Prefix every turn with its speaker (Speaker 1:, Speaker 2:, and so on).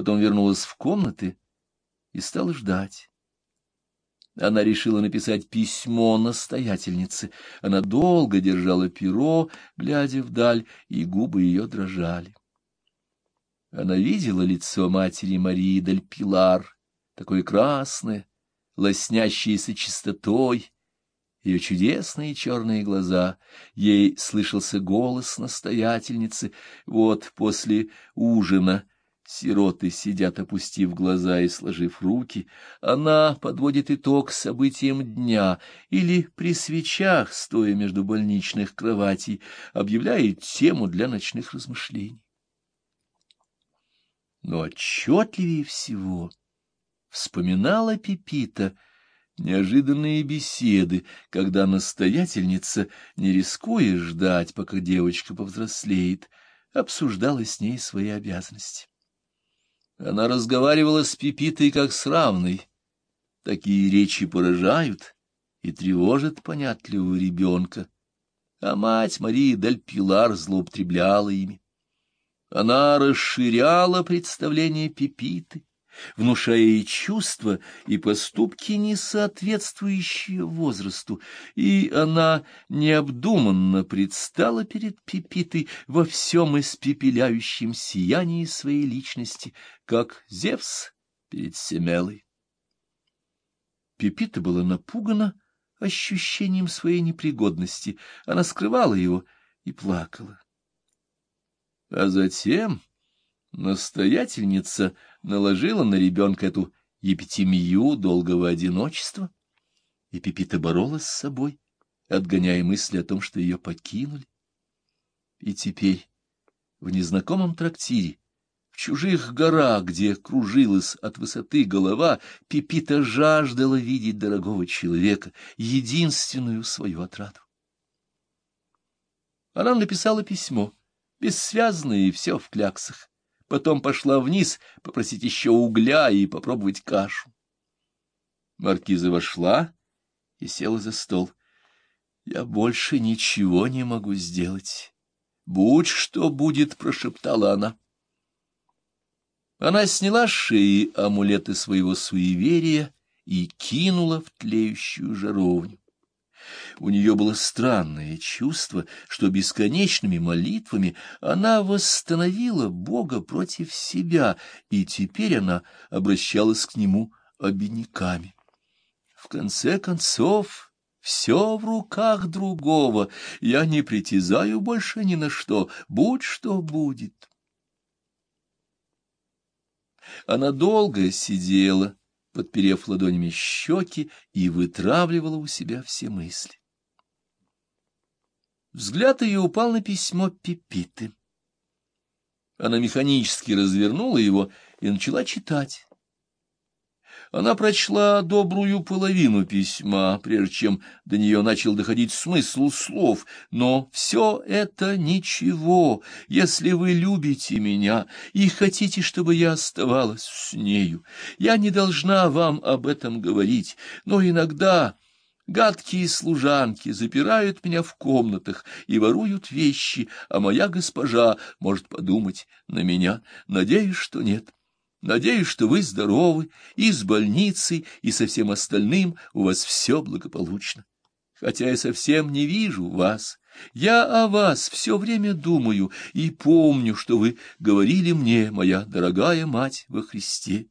Speaker 1: потом вернулась в комнаты и стала ждать. Она решила написать письмо настоятельнице. Она долго держала перо, глядя вдаль, и губы ее дрожали. Она видела лицо матери Марии Дель Пилар, такое красное, лоснящееся чистотой, ее чудесные черные глаза. Ей слышался голос настоятельницы. Вот после ужина Сироты сидят, опустив глаза и сложив руки. Она подводит итог событиям дня или при свечах, стоя между больничных кроватей, объявляет тему для ночных размышлений. Но отчетливее всего вспоминала Пепита неожиданные беседы, когда настоятельница, не рискуя ждать, пока девочка повзрослеет, обсуждала с ней свои обязанности. Она разговаривала с Пипитой как с равной. Такие речи поражают и тревожат понятливого ребенка, а мать Марии Дель Пилар злоупотребляла ими. Она расширяла представление Пипиты, внушая ей чувства и поступки, не соответствующие возрасту, и она необдуманно предстала перед Пипитой во всем испепеляющем сиянии своей личности, как Зевс перед Семелой. Пипита была напугана ощущением своей непригодности, она скрывала его и плакала. А затем настоятельница наложила на ребенка эту епитемию долгого одиночества, и Пепита боролась с собой, отгоняя мысли о том, что ее покинули. И теперь в незнакомом трактире, в чужих горах, где кружилась от высоты голова, Пепита жаждала видеть дорогого человека, единственную свою отраду. Она написала письмо, бессвязное и все в кляксах потом пошла вниз попросить еще угля и попробовать кашу. Маркиза вошла и села за стол. — Я больше ничего не могу сделать. — Будь что будет, — прошептала она. Она сняла с шеи амулеты своего суеверия и кинула в тлеющую жаровню. У нее было странное чувство, что бесконечными молитвами она восстановила Бога против себя, и теперь она обращалась к нему обиняками. В конце концов, все в руках другого, я не притязаю больше ни на что, будь что будет. Она долго сидела, подперев ладонями щеки, и вытравливала у себя все мысли. Взгляд ее упал на письмо Пипиты. Она механически развернула его и начала читать. Она прочла добрую половину письма, прежде чем до нее начал доходить смысл слов, но все это ничего, если вы любите меня и хотите, чтобы я оставалась с нею. Я не должна вам об этом говорить, но иногда... Гадкие служанки запирают меня в комнатах и воруют вещи, а моя госпожа может подумать на меня. Надеюсь, что нет. Надеюсь, что вы здоровы, и с больницей, и со всем остальным у вас все благополучно. Хотя я совсем не вижу вас. Я о вас все время думаю и помню, что вы говорили мне, моя дорогая мать во Христе.